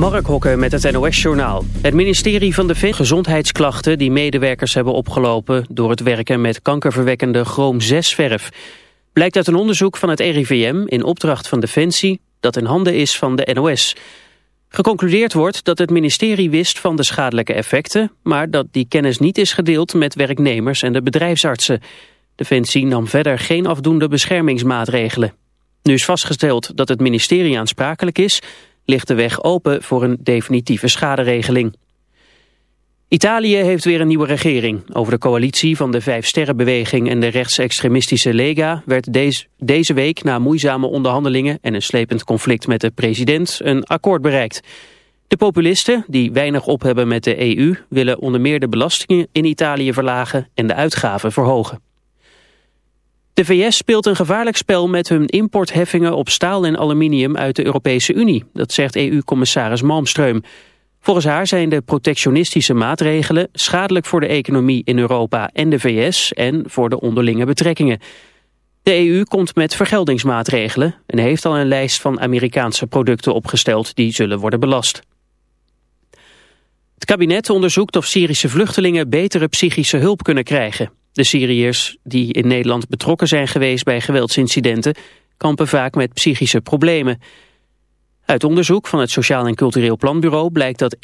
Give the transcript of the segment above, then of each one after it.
Mark Hokke met het NOS-journaal. Het ministerie van Defensie gezondheidsklachten die medewerkers hebben opgelopen... door het werken met kankerverwekkende chroom-6-verf. Blijkt uit een onderzoek van het RIVM in opdracht van Defensie... dat in handen is van de NOS. Geconcludeerd wordt dat het ministerie wist van de schadelijke effecten... maar dat die kennis niet is gedeeld met werknemers en de bedrijfsartsen. Defensie nam verder geen afdoende beschermingsmaatregelen. Nu is vastgesteld dat het ministerie aansprakelijk is ligt de weg open voor een definitieve schaderegeling. Italië heeft weer een nieuwe regering. Over de coalitie van de Vijf-Sterrenbeweging en de rechtsextremistische Lega werd deze, deze week na moeizame onderhandelingen en een slepend conflict met de president een akkoord bereikt. De populisten, die weinig op hebben met de EU, willen onder meer de belastingen in Italië verlagen en de uitgaven verhogen. De VS speelt een gevaarlijk spel met hun importheffingen op staal en aluminium uit de Europese Unie. Dat zegt EU-commissaris Malmström. Volgens haar zijn de protectionistische maatregelen schadelijk voor de economie in Europa en de VS en voor de onderlinge betrekkingen. De EU komt met vergeldingsmaatregelen en heeft al een lijst van Amerikaanse producten opgesteld die zullen worden belast. Het kabinet onderzoekt of Syrische vluchtelingen betere psychische hulp kunnen krijgen. De Syriërs die in Nederland betrokken zijn geweest bij geweldsincidenten kampen vaak met psychische problemen. Uit onderzoek van het Sociaal en Cultureel Planbureau blijkt dat 41%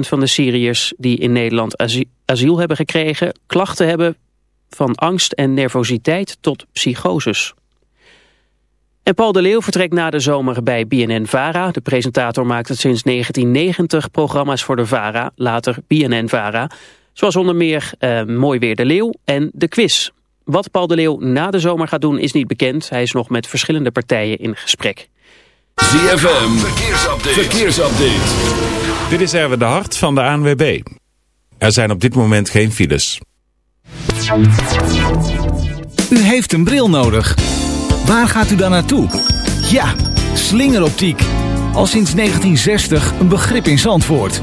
van de Syriërs die in Nederland asiel hebben gekregen klachten hebben van angst en nervositeit tot psychoses. En Paul de Leeuw vertrekt na de zomer bij BNN-VARA. De presentator maakt sinds 1990 programma's voor de VARA, later BNN-VARA... Zoals onder meer uh, Mooi Weer de Leeuw en de quiz. Wat Paul de Leeuw na de zomer gaat doen is niet bekend. Hij is nog met verschillende partijen in gesprek. ZFM, verkeersupdate. verkeersupdate. Dit is Erwin de Hart van de ANWB. Er zijn op dit moment geen files. U heeft een bril nodig. Waar gaat u dan naartoe? Ja, slingeroptiek. Al sinds 1960 een begrip in Zandvoort.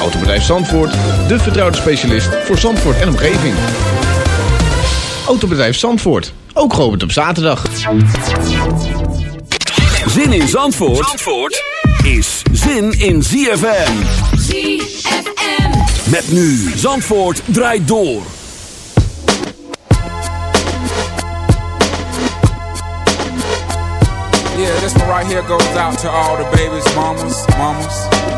Autobedrijf Zandvoort, de vertrouwde specialist voor Zandvoort en omgeving. Autobedrijf Zandvoort, ook geopend op zaterdag. Zin in Zandvoort, Zandvoort is zin in ZFM. ZFM. Met nu Zandvoort draait door. Yeah, this one right here goes out to all the babies, mamas, mamas.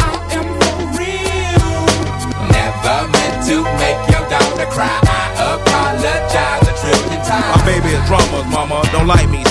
to make your daughter cry. I apologize a trillion times. My baby is drama, mama. Don't like me.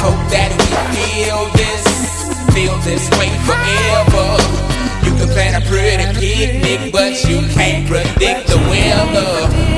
Hope that we feel this, feel this way forever. You can plan a pretty picnic, but you can't predict the weather.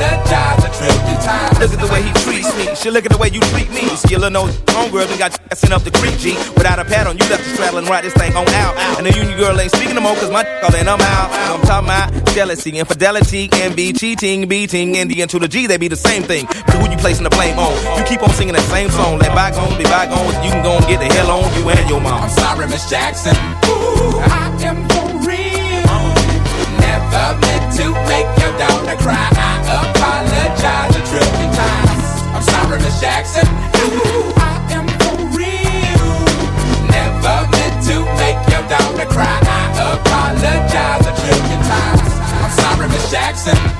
A trillion times. Look at the way he treats me. She look at the way you treat me. Skill of no homegirl done got sent up the creek, G. Without a pad on, you left the straddle and ride this thing on out. And the union girl ain't speaking no more, cause my all in, I'm out. I'm talking about jealousy, infidelity, envy, cheating, beating, and the to the G, they be the same thing. But who you placing the blame on? You keep on singing that same song. Let bygones be bygones. You can go and get the hell on you and your mom. I'm sorry, Miss Jackson. Ooh, I am. Never meant to make your daughter cry. I apologize a trillion times. I'm sorry, Miss Jackson. I am real. Never meant to make your daughter cry. I apologize a trillion times. I'm sorry, Miss Jackson.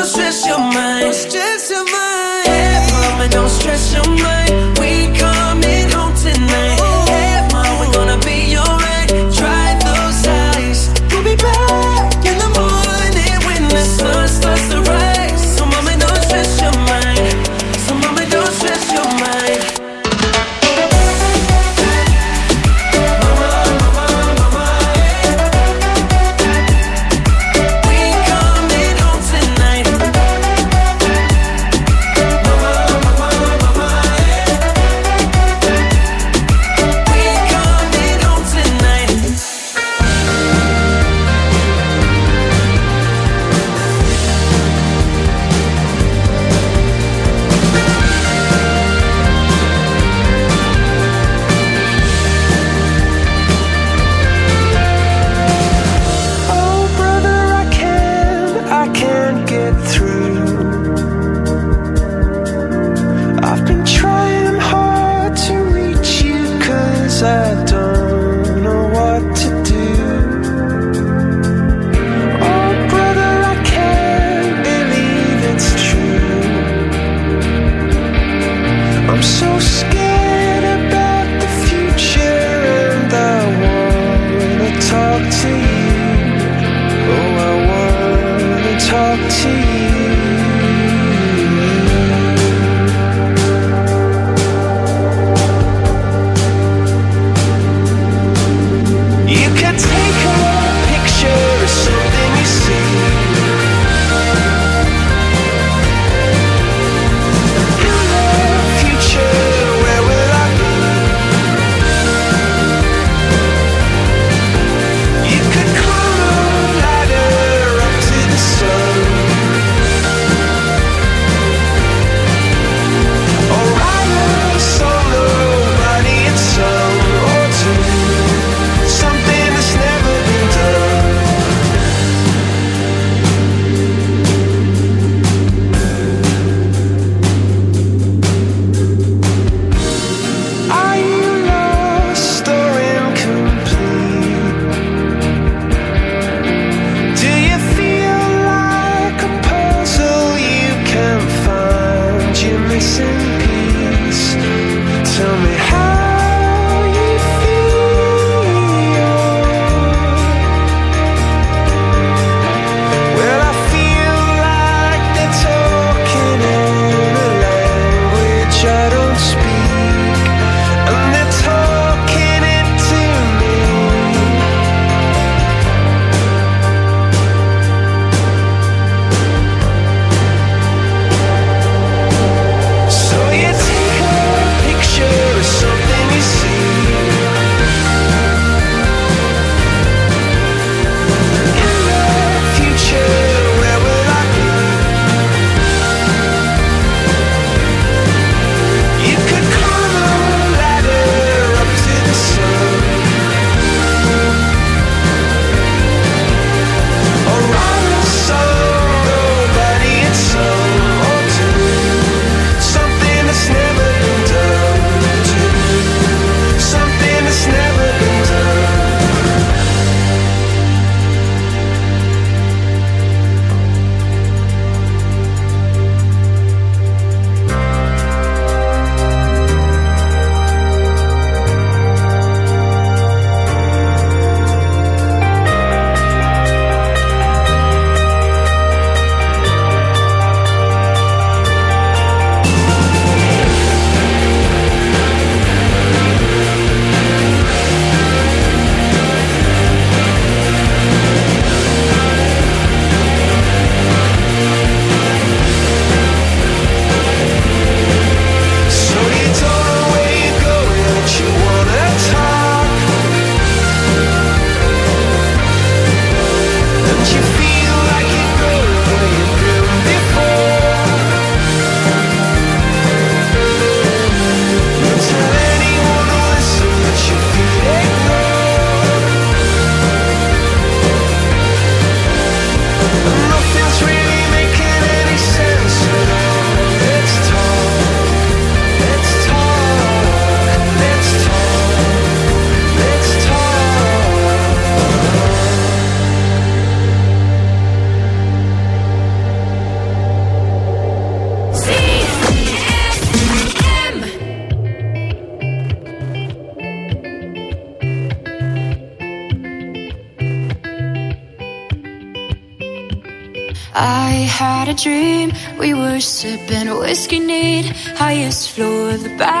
Highest floor of the Bowery,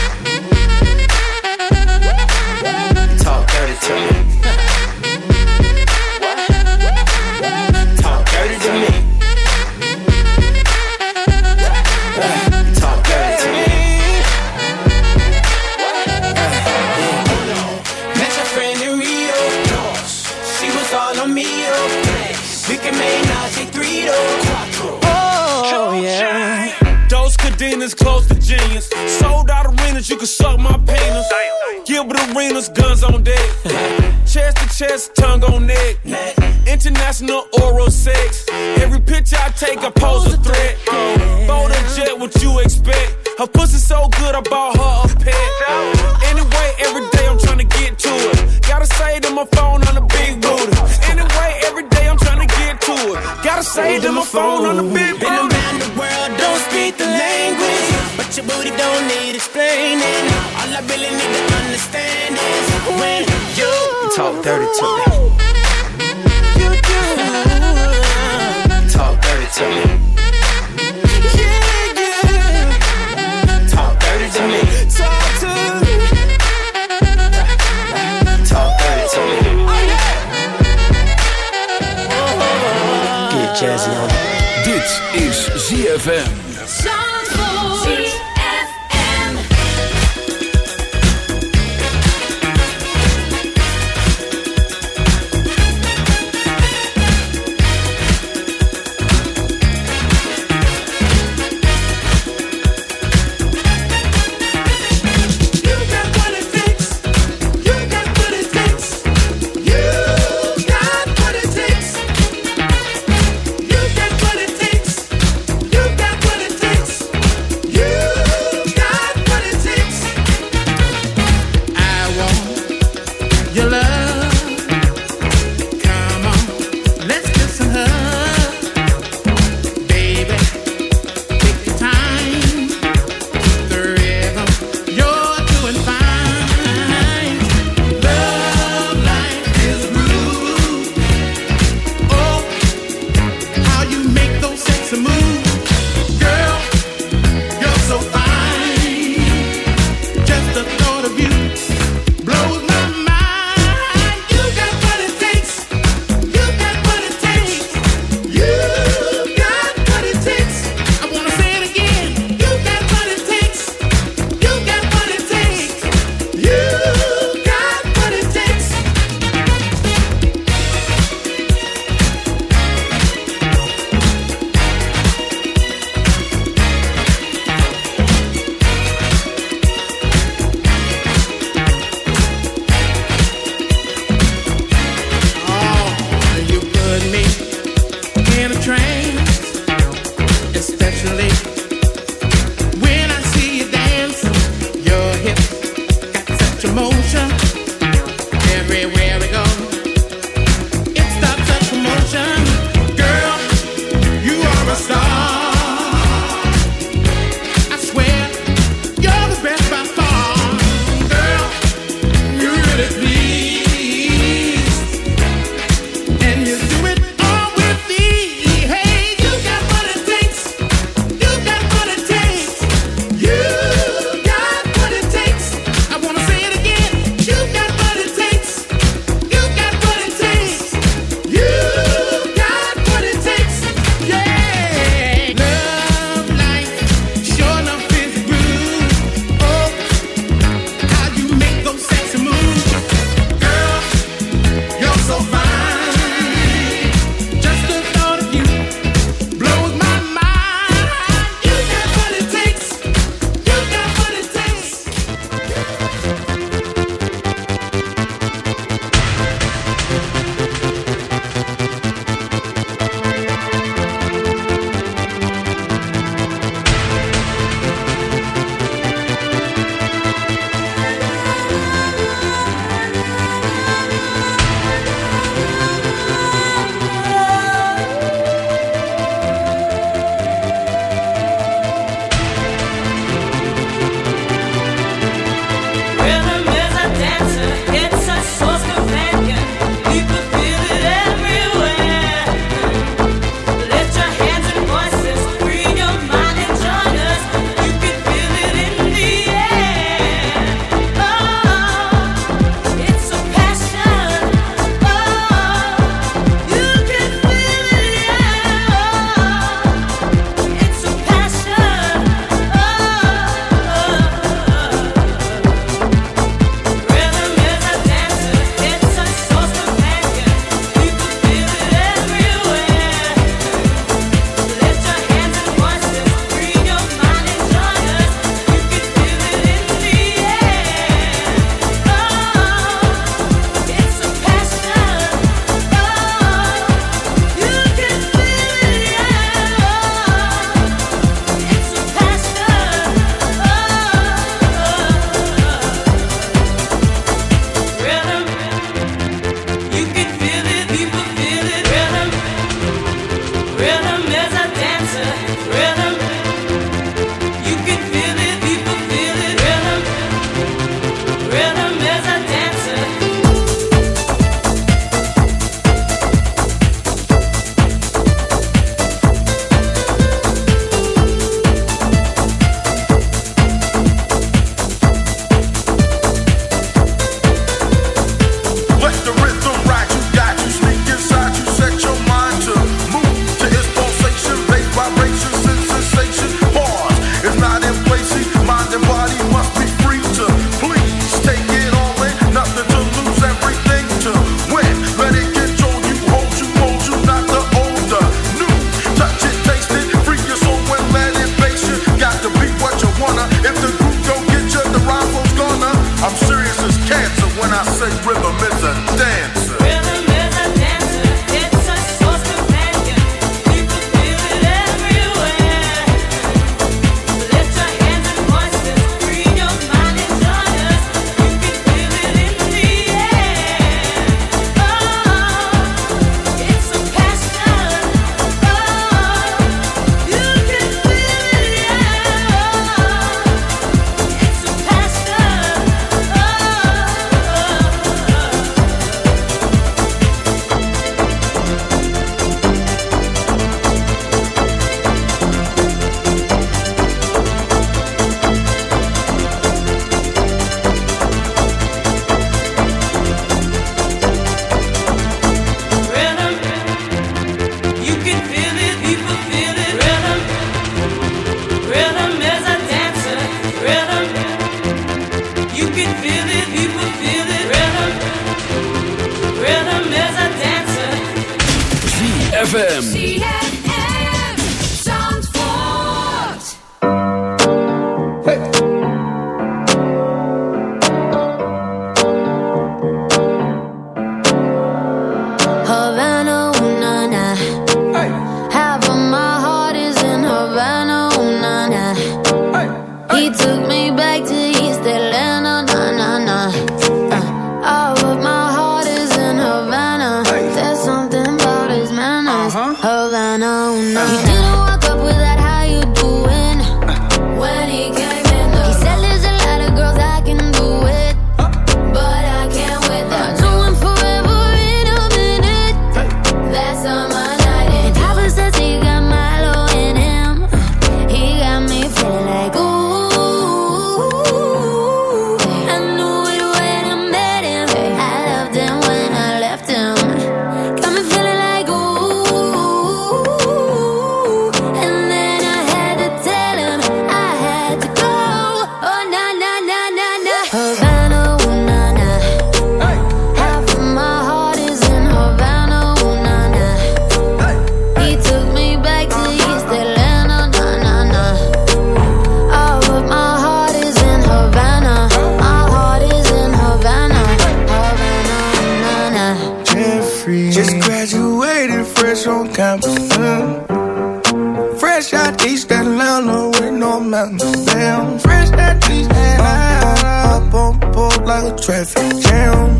nothing. Damn, fresh that trees and I up on the pole like a traffic jam.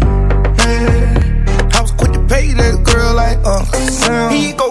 Man, I was quick to pay that girl like Uncle Sam. He go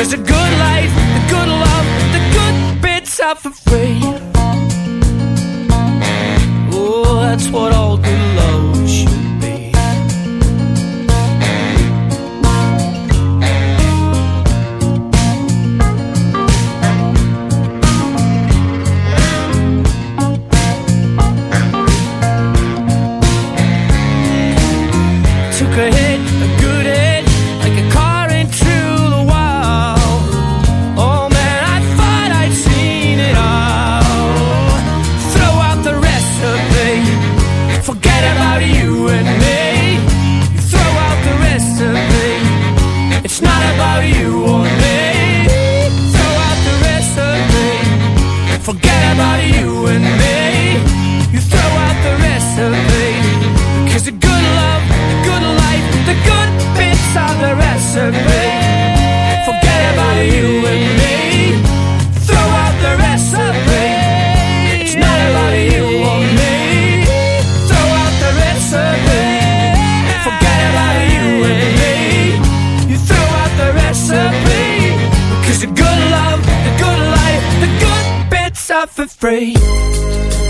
because the good life, the good love, the good bits are for free. Oh, that's what all good love should for free.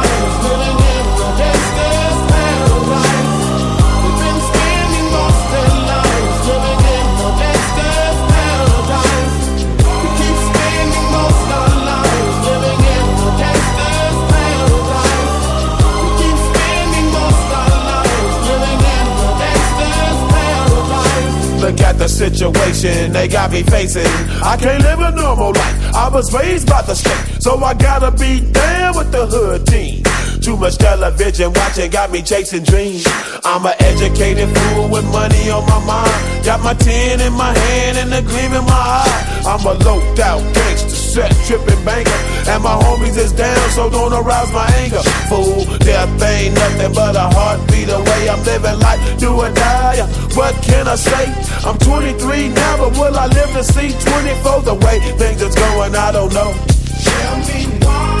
Look at the situation they got me facing. I can't live a normal life. I was raised by the state, so I gotta be down with the hood team. Too much television watching got me chasing dreams. I'm an educated fool with money on my mind. Got my tin in my hand and a gleam in my eye. I'm a low out gangster, set tripping banker. And my homies is down, so don't arouse my anger. That ain't nothing but a heartbeat away. I'm living life, do or die. Uh, what can I say? I'm 23 now, but will I live to see 24? The way things is going, I don't know. Tell me why.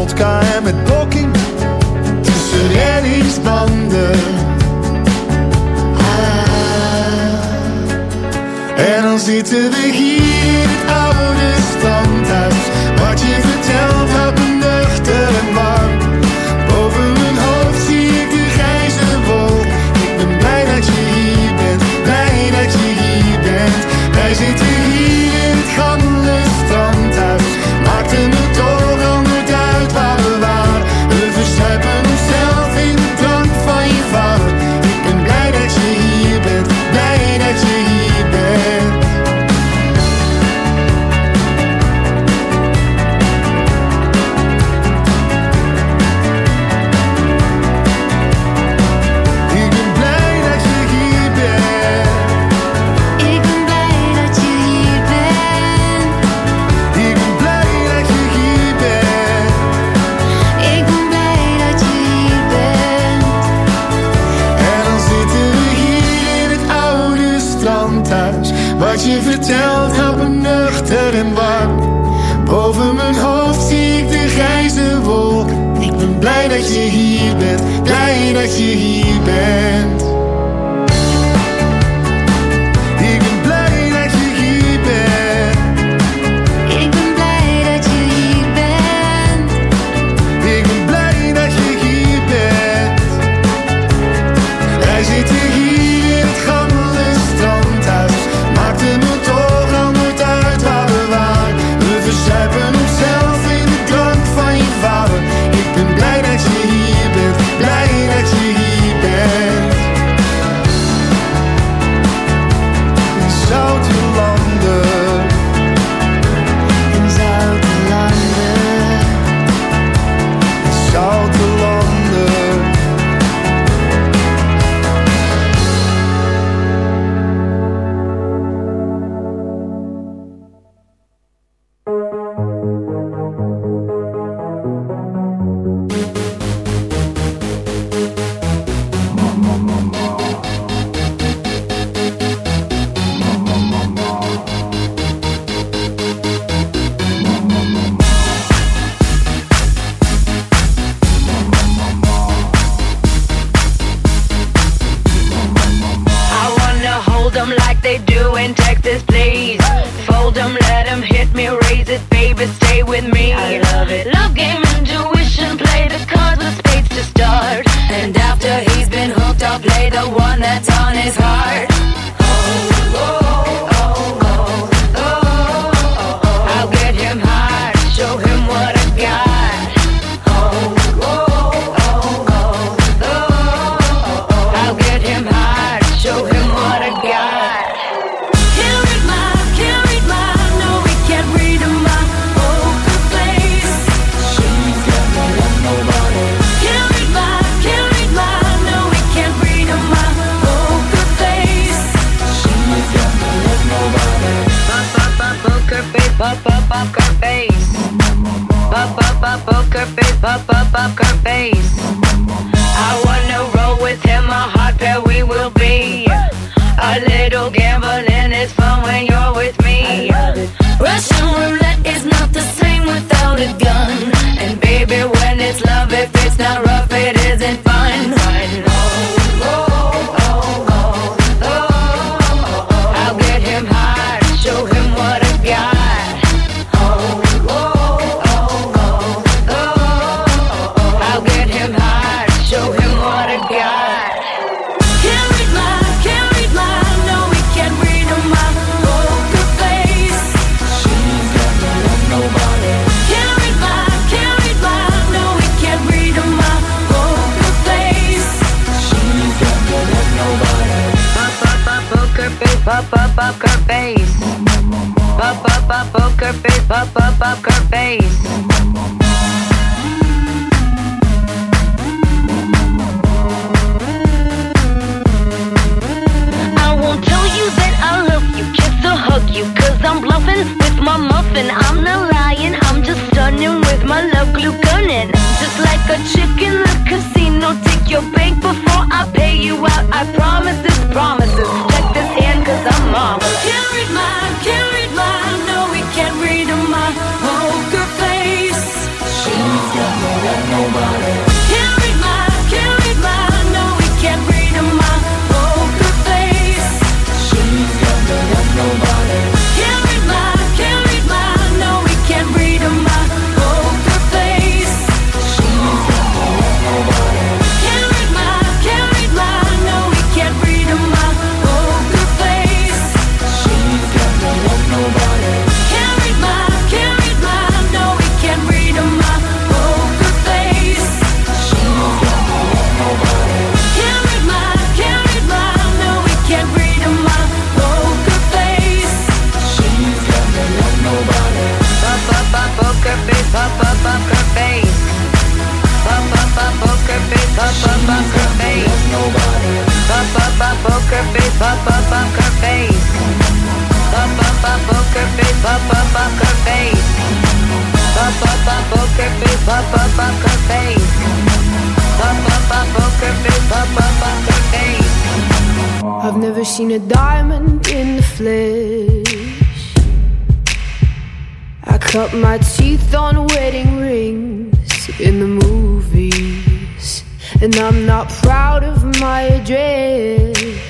vodka en met blokking tussen reddingsbanden. Ah. En dan zitten we hier in het oude standhuis. Wat je vertelt houdt me nuchter en warm. Boven mijn hoofd zie ik de grijze wolk. Ik ben blij dat je hier bent, blij dat je hier bent. Wij zitten baby. poker face, pop up her face. Pop up poker face, pop up her face. Pop up poker face, pop up her face. Pop up poker face, pop up her face. I've never seen a diamond in the flesh. I cut my teeth on wedding rings in the movies, and I'm not proud of my address.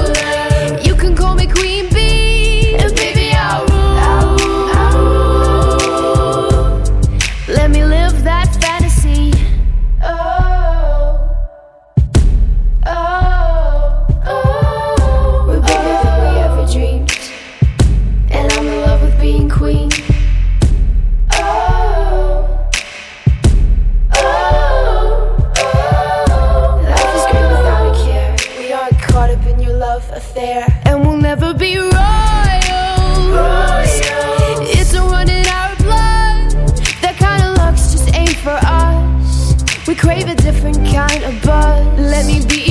kind. Let me be